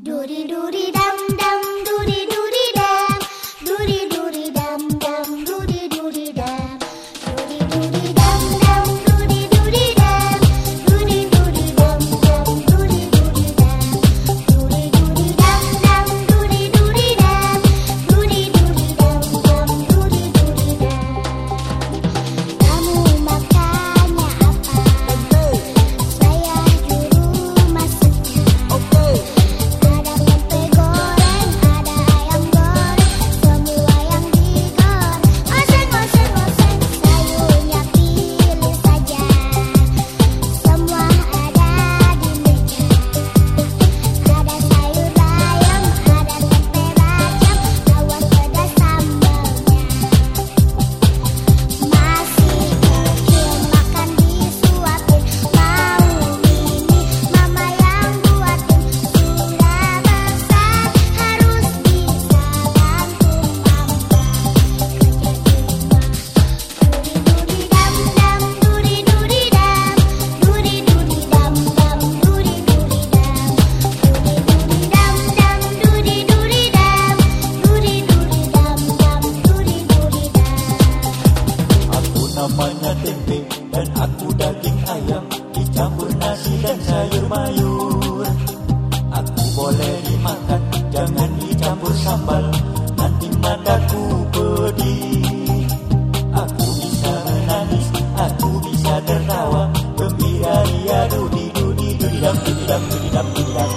Doody doody dum dum doody doody. Aku daging ayam dicampur nasi dan sayur mayur. Aku boleh dimakan jangan dicampur sambal. Nanti mataku pedih. Aku bisa menangis, aku bisa tertawa. Gembira riadu di dudi dudidam dudidam dudidam dudidam